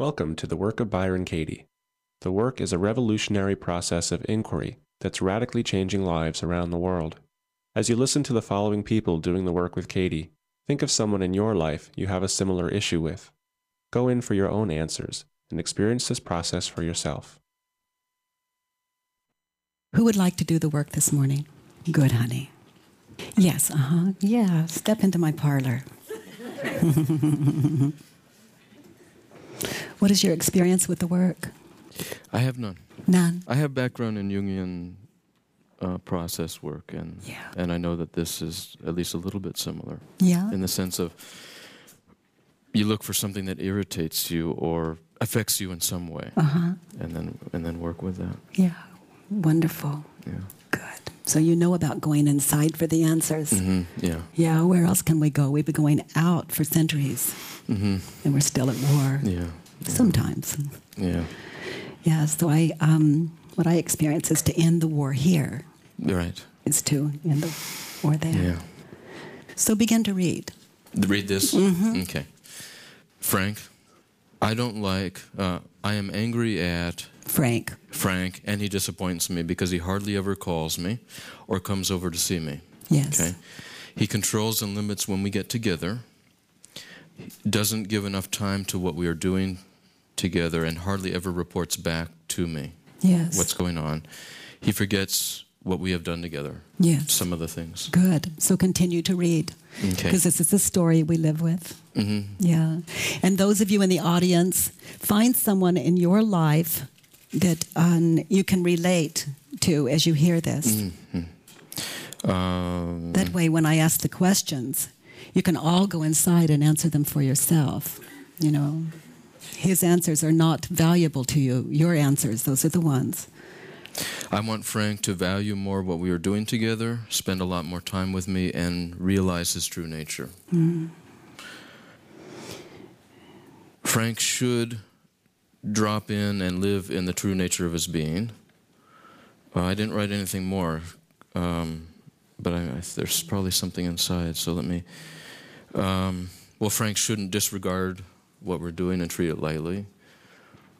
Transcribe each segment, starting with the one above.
Welcome to the work of Byron Katie. The work is a revolutionary process of inquiry that's radically changing lives around the world. As you listen to the following people doing the work with Katie, think of someone in your life you have a similar issue with. Go in for your own answers and experience this process for yourself. Who would like to do the work this morning? Good, honey. Yes, uh huh. Yeah, step into my parlor. what is your experience with the work? I have none. None. I have background in Jungian uh, process work, and Yeah. and I know that this is at least a little bit similar Yeah. in the sense of you look for something that irritates you or affects you in some way, Uh huh. and then and then work with that. Yeah. Wonderful. Yeah. So you know about going inside for the answers. hmm Yeah. Yeah, where else can we go? We've been going out for centuries hmm and we're still at war. Yeah. Sometimes. Yeah. Yeah, so I, um, what I experience is to end the war here, Right. is to end the war there. Yeah. So begin to read. Read this. Mm-hmm. Okay. Frank, I don't like. Uh, I am angry at Frank. Frank, and he disappoints me because he hardly ever calls me or comes over to see me. Yes. Okay. He controls and limits when we get together. Doesn't give enough time to what we are doing together and hardly ever reports back to me Yes. what's going on. He forgets what we have done together. Yes. Some of the things. Good. So continue to read. Okay. Because this is a story we live with. hmm Yeah. And those of you in the audience, find someone in your life that um, you can relate to as you hear this. Mm-hmm. Um, That way, when I ask the questions, you can all go inside and answer them for yourself. You know, his answers are not valuable to you. Your answers, those are the ones. I want Frank to value more what we are doing together, spend a lot more time with me, and realize his true nature. Frank should drop in and live in the true nature of his being. Uh, I didn't write anything more, um, but I, I, there's probably something inside, so let me. Um, well, Frank shouldn't disregard what we're doing and treat it lightly.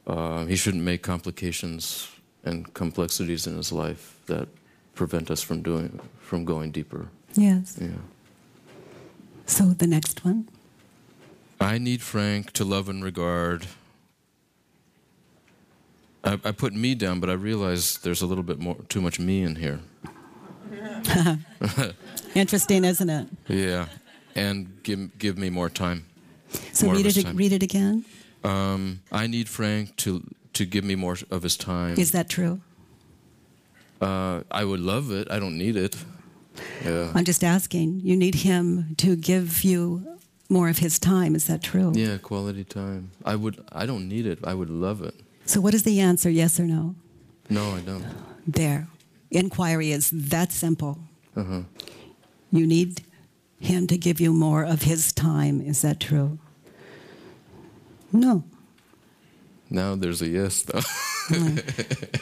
Uh, he shouldn't make complications and complexities in his life that prevent us from doing from going deeper. Yes. Yeah. So the next one. I need Frank to love and regard. I, I put me down, but I realize there's a little bit more, too much me in here. Interesting, isn't it? Yeah, and give give me more time. So More read it. time. Read it again. Um, I need Frank to to give me more of his time. Is that true? Uh, I would love it. I don't need it. Yeah. I'm just asking. You need him to give you more of his time. Is that true? Yeah, quality time. I would. I don't need it. I would love it. So what is the answer? Yes or no? No, I don't. There. Inquiry is that simple. Uh huh. You need him to give you more of his time. Is that true? No. Now there's a yes, though.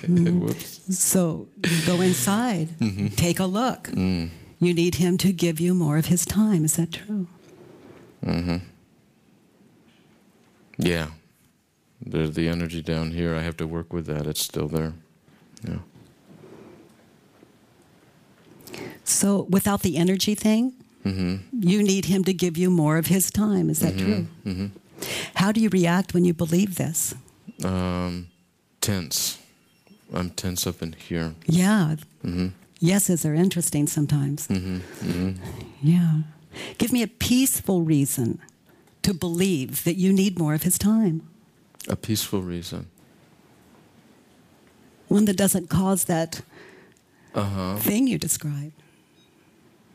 Whoops. So go inside, take a look. Mm. You need him to give you more of his time. Is that true? Mm-hmm. Yeah. There's the energy down here. I have to work with that. It's still there. Yeah. So without the energy thing, Mm-hmm. you need him to give you more of his time. Is that true? Mm-hmm. How do you react when you believe this? Um, tense. I'm tense up in here. Yeah. Mm-hmm. Yeses are interesting sometimes. Mm-hmm. Mm-hmm. Yeah. Give me a peaceful reason to believe that you need more of his time. A peaceful reason. One that doesn't cause that Uh huh. thing you described.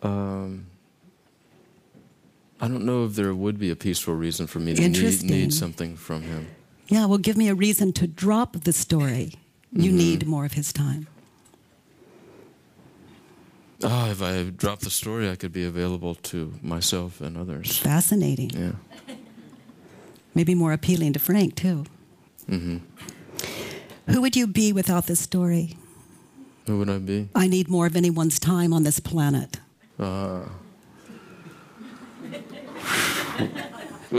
Um, I don't know if there would be a peaceful reason for me to need, need something from him. Yeah, well, give me a reason to drop the story. You Mhm. need more of his time. Ah, if I dropped the story, I could be available to myself and others. Fascinating. Yeah. Maybe more appealing to Frank, too. Mm-hmm. Who would you be without this story? Who would I be? I need more of anyone's time on this planet. Uh,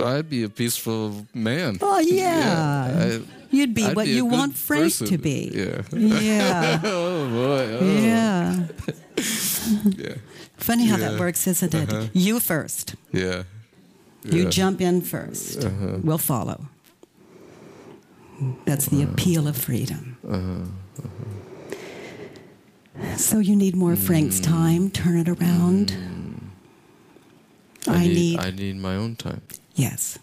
I'd be a peaceful man. Oh yeah, I- you'd be I'd what be you want Frank person. to be. Yeah. Yeah, Oh boy. Oh. yeah. Yeah. Funny how Yeah. that works, isn't it? You first. Yeah. You jump in 1st Uh-huh. We'll follow. That's the appeal of freedom. Uh-huh. So you need more Frank's Mm. time. Turn it around. I, need, I need my own time. Yes,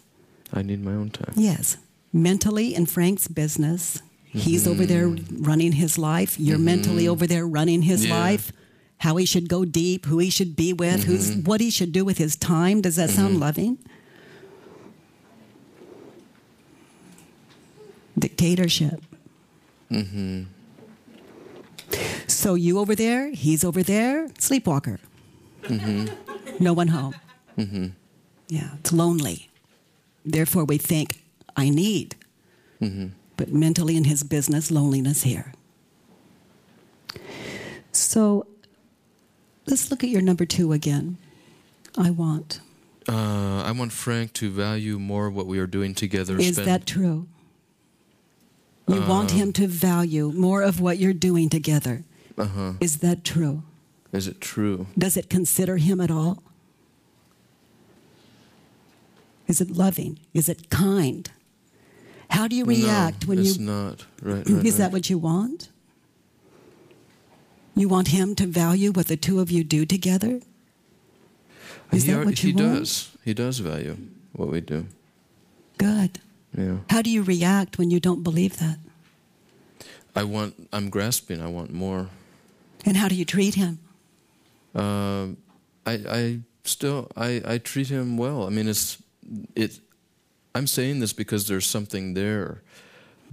I need my own time. yes. Mentally in Frank's business, he's over there running his life. You're mentally over there running his Mm-hmm. Yeah. life. How he should go deep, who he should be with, who's Mm-hmm. what he should do with his time. Does that sound loving? Dictatorship. Mm-hmm. So you over there, he's over there, sleepwalker. Mm-hmm. No one home. Yeah, it's lonely. Therefore, we think, I need. But mentally in his business, loneliness here. So let's look at your number two again. I want. Uh, I want Frank to value more what we are doing together. Is spend- that true? You want him to value more of what you're doing together. Uh-huh. Is that true? Is it true? Does it consider him at all? Is it loving? Is it kind? How do you react no, when it's you not. Right, right, Is that right. what you want? You want him to value what the two of you do together? Is he that what you he want? does. He does value what we do. Good. Yeah. How do you react when you don't believe that? I want. I'm grasping. I want more. And how do you treat him? Um, I, I still, I, I treat him well. I mean, it's, it. I'm saying this because there's something there,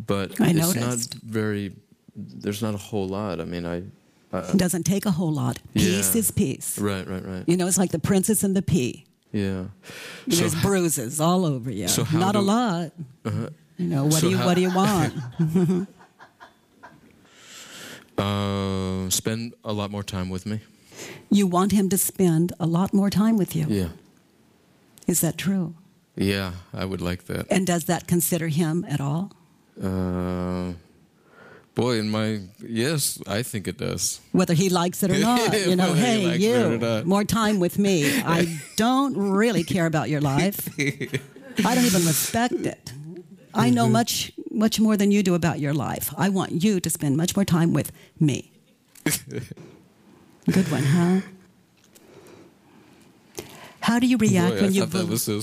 but I it's noticed. not very. There's not a whole lot. I mean, I. I It doesn't take a whole lot. Peace Yeah. is peace. right, right, right. You know, it's like the princess and the pea. Yeah. So There's bruises all over you. so how Not a lot. Uh-huh. You know, what So do you how- what do you want? Uh, spend a lot more time with me. you want him to spend a lot more time with you. Yeah. Is that true? Yeah, I would like that. And does that consider him at all? Uh, boy, in my yes, I think it does. Whether he likes it or not. You know, he hey, or you, more time with me. I don't really care about your life. I don't even respect it. I know much, much more than you do about your life. I want you to spend much more time with me. Good one, huh? How do you react Boy, when I you thought that bel- was so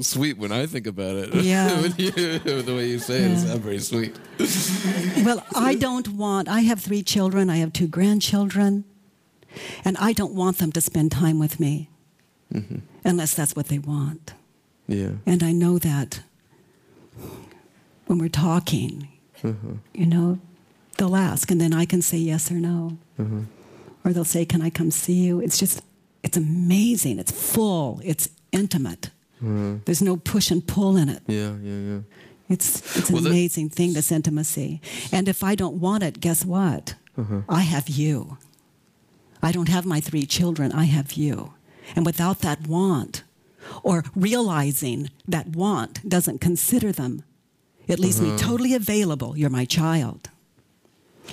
sweet when I think about it. Yeah. You- the way you say it, it's not very sweet. Well, I don't want, I have three children, I have two grandchildren, and I don't want them to spend time with me mm-hmm. unless that's what they want. Yeah. And I know that when we're talking, uh-huh. you know, they'll ask, and then I can say yes or no. Uh-huh. Or they'll say, Can I come see you? It's just, it's amazing. It's full, it's intimate. Mm. There's no push and pull in it. Yeah, yeah, yeah. It's, it's an Well, amazing thing, this intimacy. And if I don't want it, guess what? Uh-huh. I have you. I don't have my three children, I have you. And without that want, or realizing that want doesn't consider them, it leaves me uh-huh. totally available. You're my child.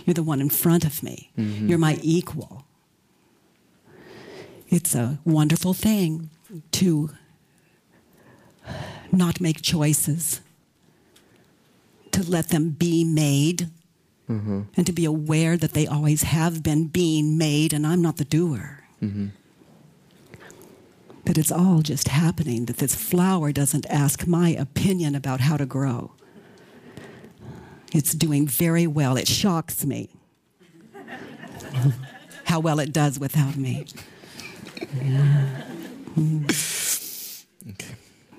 You're the one in front of me. Mm-hmm. You're my equal. It's a wonderful thing to not make choices, to let them be made, mm-hmm. and to be aware that they always have been being made, and I'm not the doer. Mm-hmm. That it's all just happening, that this flower doesn't ask my opinion about how to grow. It's doing very well. It shocks me how well it does without me. Okay.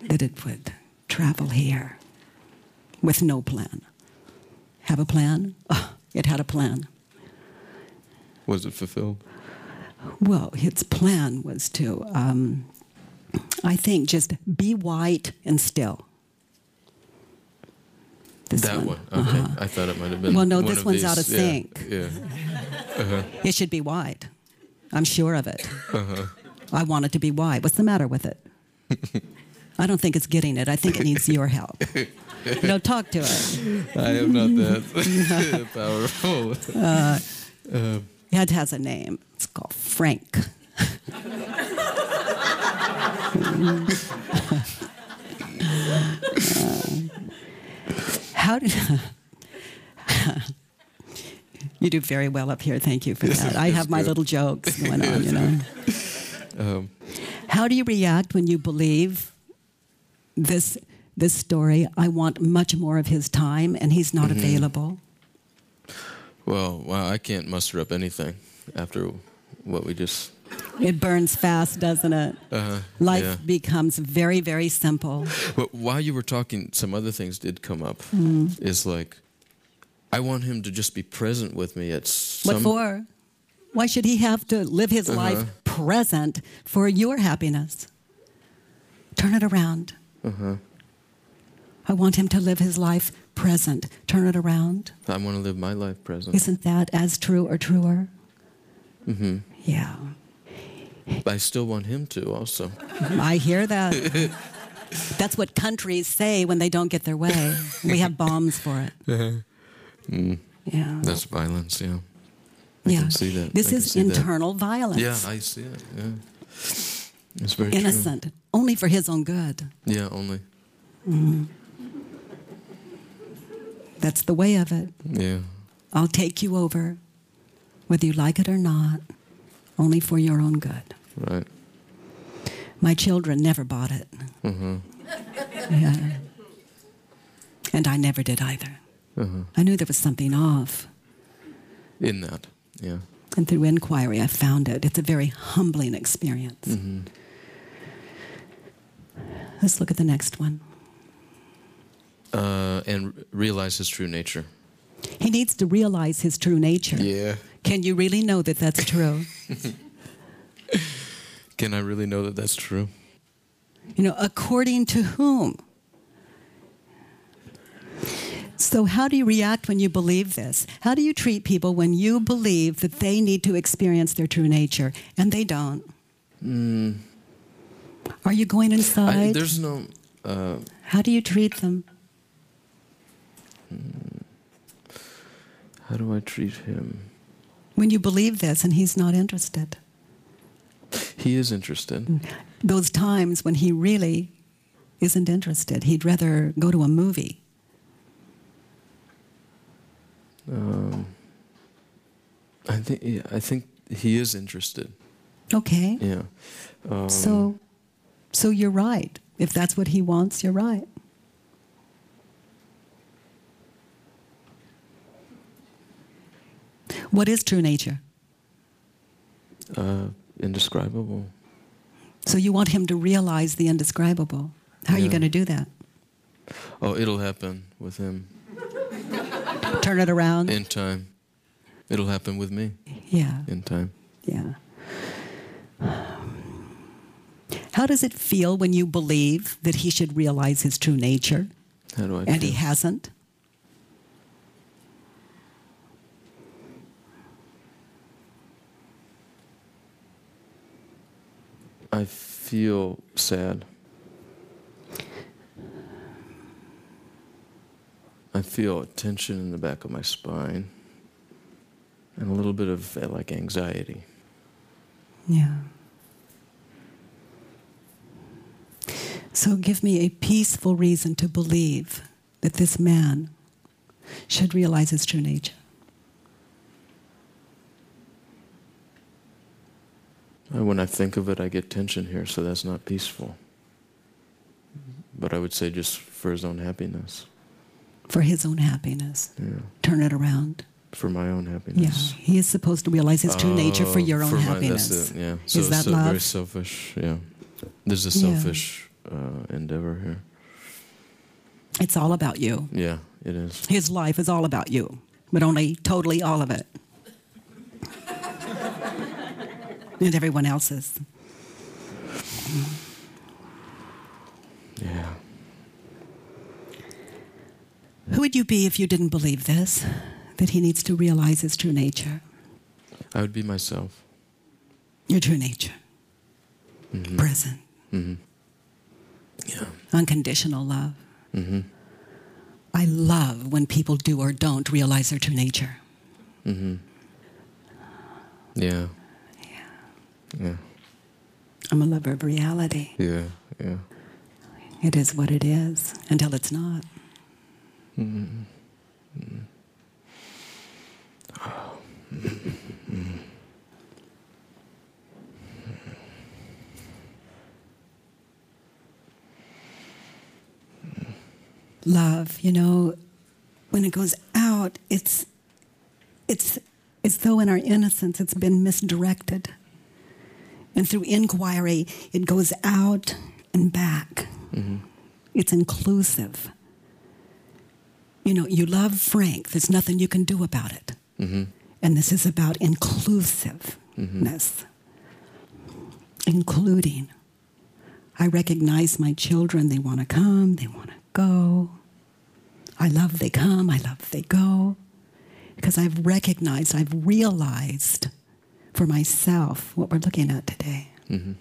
that it would travel here with no plan. Have a plan? Oh, it had a plan. Was it fulfilled? Well, its plan was to, um, I think, just be white and still. This that one. Okay. I thought it might have been. Well, no, one this one's these. out of Yeah, sync. Yeah. It should be white. I'm sure of it. Uh-huh. I want it to be white. What's the matter with it? I don't think it's getting it. I think it needs your help. no, talk to it. I am not that powerful. Uh, it has a name. It's called Frank. How did you do very well up here? Thank you for that. I have my little jokes going on, you know. Um, How do you react when you believe this this story? I want much more of his time, and he's not available. well, wow, I can't muster up anything after what we just. It burns fast, doesn't it? Uh, Life yeah. becomes very, very simple. But while you were talking, some other things did come up. Hmm. Is like, I want him to just be present with me at some. What for? Why should he have to live his Uh-huh. life present for your happiness? Turn it around. Uh-huh. I want him to live his life present. Turn it around. I want to live my life present. Isn't that as true or truer? Mm-hmm. Yeah. I still want him to also. I hear that. That's what countries say when they don't get their way. We have bombs for it. Mm, Yeah. that's violence. Yeah. I yeah. can see that. This is see that. internal violence. Yeah, I see it. Yeah. It's very Innocent, only for his own good. Yeah, only. That's the way of it. Yeah. I'll take you over, whether you like it or not, only for your own good. Right. My children never bought it. Uh-huh. Yeah. And I never did either. Uh-huh. I knew there was something off. In that. Yeah. And through inquiry, I found it. It's a very humbling experience. hmm Let's look at the next one. Uh, and realize his true nature. He needs to realize his true nature. Yeah. Can you really know that that's true? Can I really know that that's true? You know, according to whom? So, how do you react when you believe this? How do you treat people when you believe that they need to experience their true nature and they don't? Mm, Are you going I, inside? there's no. Uh, how do you treat them? how do I treat him? When you believe this and he's not interested? He is interested. Those times when he really isn't interested, he'd rather go to a movie. Um, I think. Yeah, I think he is interested. Okay. Yeah. Um, so, so you're right. If that's what he wants, you're right. What is true nature? Uh, indescribable. So you want him to realize the indescribable. How are you going to do that? Oh, it'll happen with him Turn it around? in time. It'll happen with me yeah, in time. yeah. How does it feel when you believe that he should realize his true nature How do I? and he hasn't? I feel sad. I feel a tension in the back of my spine and a little bit of like anxiety. Yeah. So give me a peaceful reason to believe that this man should realize his true nature. When I think of it, I get tension here, so that's not peaceful. But I would say just for his own happiness. For his own happiness. Yeah. Turn it around. For my own happiness. Yeah. He is supposed to realize his true nature oh, for Oh, your own for my- happiness. that's it, yeah. So Is that it's a very love? selfish. Yeah. There's a Yeah. Uh, endeavor here. It's all about you. Yeah, it is. His life is all about you, but only totally all of it. and everyone else's. Yeah. Who would you be if you didn't believe this? That he needs to realize his true nature, I would be myself. your true nature, Mhm. present. Mhm. Yeah. unconditional love. Mm-hmm. I love when people do or don't realize their true nature. Mm-hmm. Yeah. Yeah. I'm a lover of reality. Yeah. Yeah. It is what it is until it's not. Mm-hmm. Mm-hmm. Love, you know, when it goes out, it's it's as though in our innocence it's been misdirected. And through inquiry, it goes out and back. Mm-hmm. It's inclusive. You know, you love Frank, there's nothing you can do about it. Mm-hmm. And this is about inclusiveness, including. I recognize my children, they want to come, they want to go. I love they come, I love they go. Because I've recognized, I've realized for myself what we're looking at today. Mm-hmm.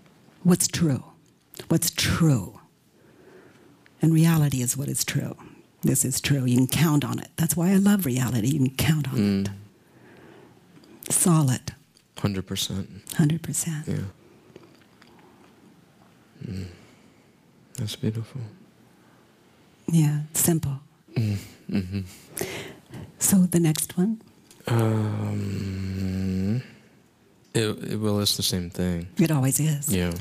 What's true? What's true? And reality is what is true. This is true. You can count on it. That's why I love reality. You can count on Mm. it. Solid, Hundred percent. 100%. Yeah. Mm. That's beautiful. Yeah, simple. Mm-hmm. So the next one, Um, it, it, well, it's the same thing. it always is. Yeah.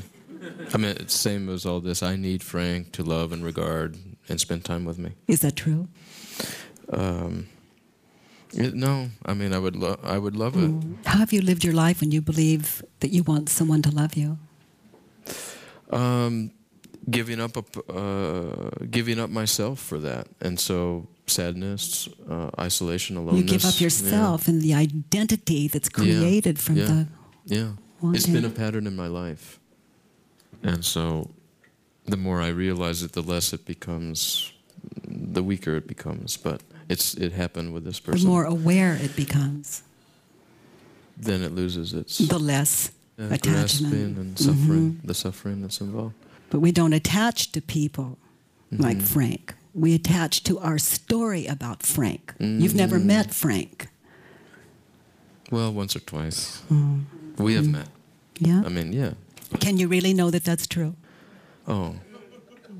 I mean, it's same as all this. I need Frank to love and regard and spend time with me. Is that true? Um, it, no, I mean, I would love. I would love it. How have you lived your life when you believe that you want someone to love you? Um, giving up, a, uh, giving up myself for that, and so sadness, uh, isolation, aloneness. You give up yourself and the identity that's Yeah. created from Yeah. the Yeah, wanting. it's been a pattern in my life, and so the more I realize it, the less it becomes, the weaker it becomes. But it's it happened with this person. the more aware it becomes, then it loses its the less uh, attachment. grasping and suffering, Mhm. the suffering that's involved. But we don't attach to people like Mhm. Frank. We attach to our story about Frank. You've never Mhm. met Frank. Well, once or twice Mm. we have met. Yeah? I mean, yeah. Can you really know that that's true? Oh,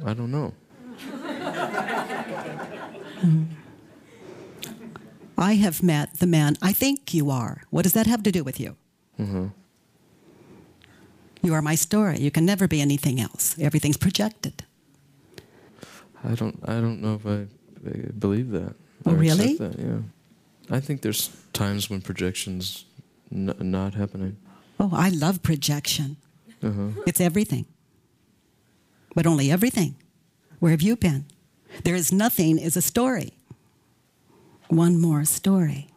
I don't know. I have met the man I think you are. What does that have to do with you? hmm You are my story. You can never be anything else. Everything's projected. I don't. I don't know if I believe that. Oh, really? That, yeah. I think there's times when projections n- not happening. Oh, I love projection. Uh-huh. It's everything. But only everything. Where have you been? There is nothing is a story. One more story.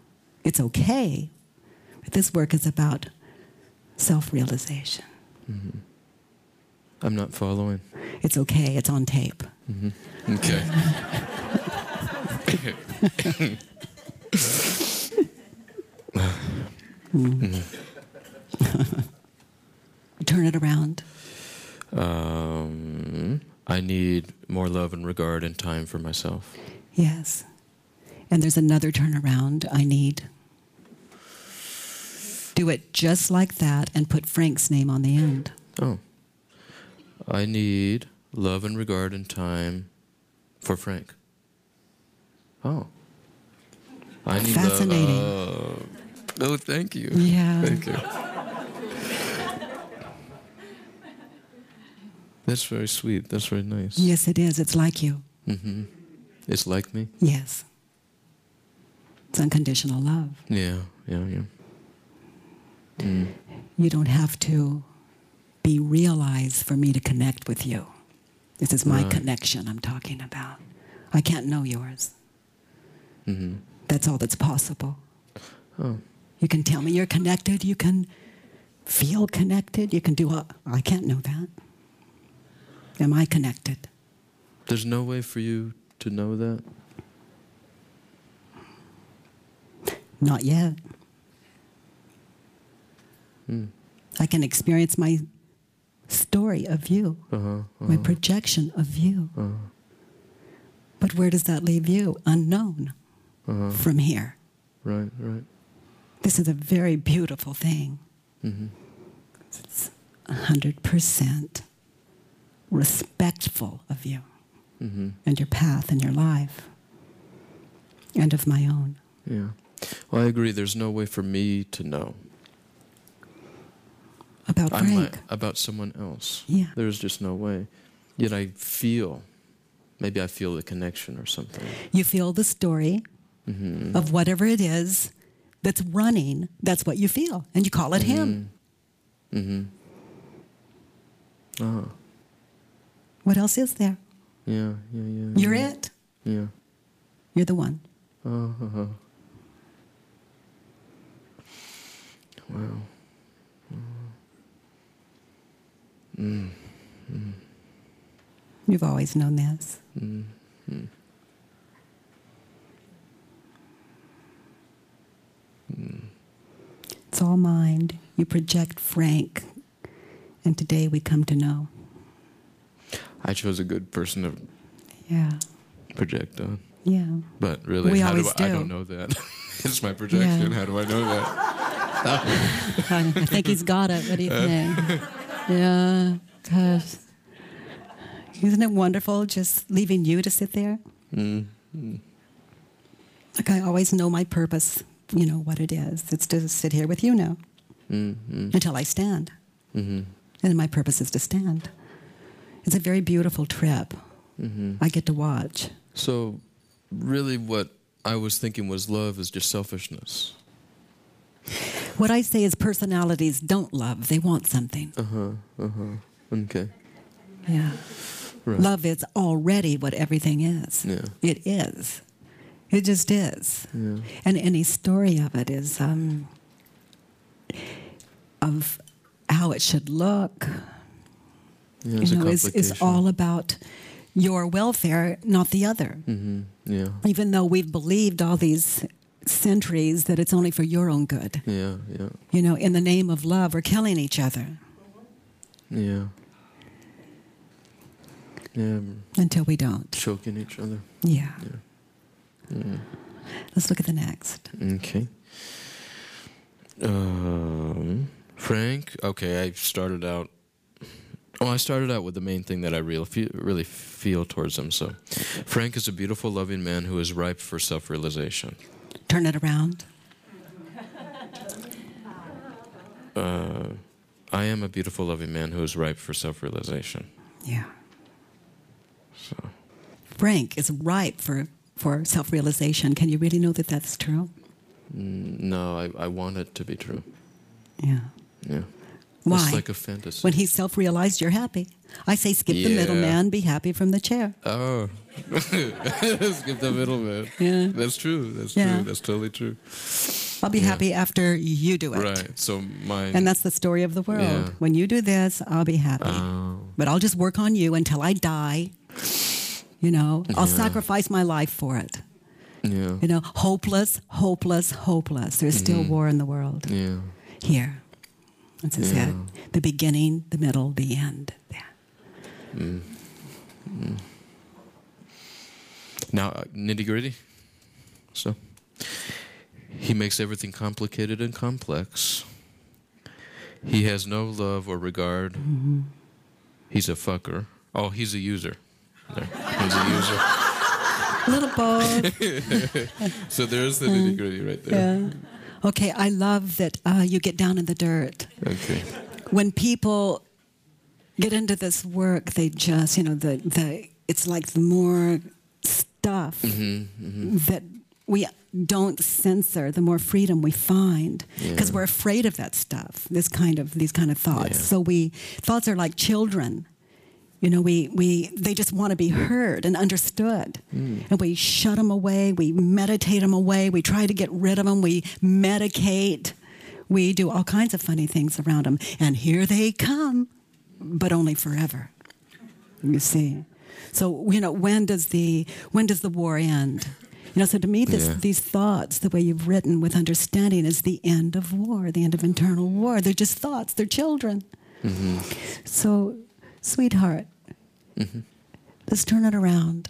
It's okay. But this work is about self realization. Hmm I'm not following. It's okay. It's on tape. hmm Okay. Turn it around. um, I need more love and regard and time for myself. Yes. And there's another turnaround I need. Do it just like that and put Frank's name on the end. Oh. I need love and regard and time for Frank. Oh. I need Fascinating. Love. oh. oh, thank you. Yeah. Thank you. That's very sweet. That's very nice. Yes, it is. It's like you. Mm-hmm. It's like me. Yes. It's unconditional love. Yeah, yeah, yeah. Mm. You don't have to be realized for me to connect with you. This is my Right. connection I'm talking about. I can't know yours. hmm That's all that's possible. Oh, You can tell me you're connected. You can feel connected. You can do all. I can't know that. Am I connected? there's no way for you to know that. Not yet. Mm. I can experience my story of you, Uh-huh. my projection of you. But where does that leave you? Unknown Uh-huh. from here. Right, right. This is a very beautiful thing. Mm-hmm. It's 100% respectful of you Mm-hmm. and your path and your life and of my own. Yeah. Well, I agree. There's no way for me to know About Frank. like- about someone else. Yeah. There's just no way. Yet I feel, maybe I feel the connection or something. You feel the story Mm-hmm. of whatever it is that's running. That's what you feel. And you call it him. Mm-hmm. Oh, What else is there? yeah, yeah, yeah. You're yeah. it. Yeah. You're the one. Uh-huh. Wow. Mm. You've always known this. Mm. It's all mind. You project Frank. And today we come to know. I chose a good person to Yeah. project on. Yeah. But really, We how do I, I do. don't know that. it's my projection. Yeah. How do I know that? I I think he's got it. What do you think? Yeah. Gosh. Isn't it wonderful just leaving you to sit there? Mm. Like I always know my purpose, you know what it is. It's to sit here with you now Mm. Mm. until I stand. Mm-hmm. And my purpose is to stand. It's a very beautiful trip. Mm-hmm. I get to watch. So, really, what I was thinking was love is just selfishness. What I say is personalities don't love, they want something. Uh huh. Uh huh. Okay. Yeah. Right. Love is already what everything is. Yeah. It is. It just is. Yeah. And any story of it is um, of how it should look. Yeah. It's you know, is, is all about your welfare, not the other. Mm-hmm. Yeah. Even though we've believed all these centuries that it's only for your own good. Yeah. Yeah. You know, in the name of love, we're killing each other Yeah. Yeah. until we don't. Choking each other. Yeah. Mm. Let's look at the next. Okay. Um, Frank. Okay, I started out. Oh, I started out with the main thing that I real feel, really feel towards him. So, Frank is a beautiful, loving man who is ripe for self-realization. Turn it around. Uh, I am a beautiful, loving man who is ripe for self-realization. Yeah. So, Frank is ripe for, for self realization. Can you really know that that's true? mm, no, I, I want it to be true. Yeah. Yeah. Why? It's like a fantasy. when he's self realized, you're happy. I say skip the Yeah. middleman, be happy from the chair. Oh, skip the middleman. Yeah. That's true. That's Yeah. true. That's totally true. I'll be Yeah. happy after you do it. Right. So mine. And that's the story of the world. Yeah. When you do this, I'll be happy. Oh. But I'll just work on you until I die. You know, I'll sacrifice my life for it. Yeah. You know, hopeless, hopeless, hopeless. There's still Mhm. war in the world. Yeah. Here. That's his Yeah. head. The beginning, the middle, the end. There. Mm. Mm. Now, uh, nitty gritty. So, he makes everything complicated and complex. He has no love or regard. Mm-hmm. He's a fucker. Oh, he's a user. There. He's a user. Little both. So there's the nitty gritty right there. yeah. Okay, I love that uh, you get down in the dirt. Okay. when people get into this work, they just, you know, the, the it's like the more stuff Mm-hmm, that we don't censor, the more freedom we find because Yeah. we're afraid of that stuff. This kind of these kind of thoughts. Yeah. So we thoughts are like children. You know, we, we they just want to be heard and understood, Mm. and we shut them away. We meditate them away. We try to get rid of them. We medicate. We do all kinds of funny things around them, and here they come, but only forever. You see, so you know when does the when does the war end? You know, so to me, this, Yeah. these thoughts, the way you've written with understanding, is the end of war, the end of internal war. They're just thoughts. They're children. Mm-hmm. So, sweetheart, mm-hmm. let's turn it around.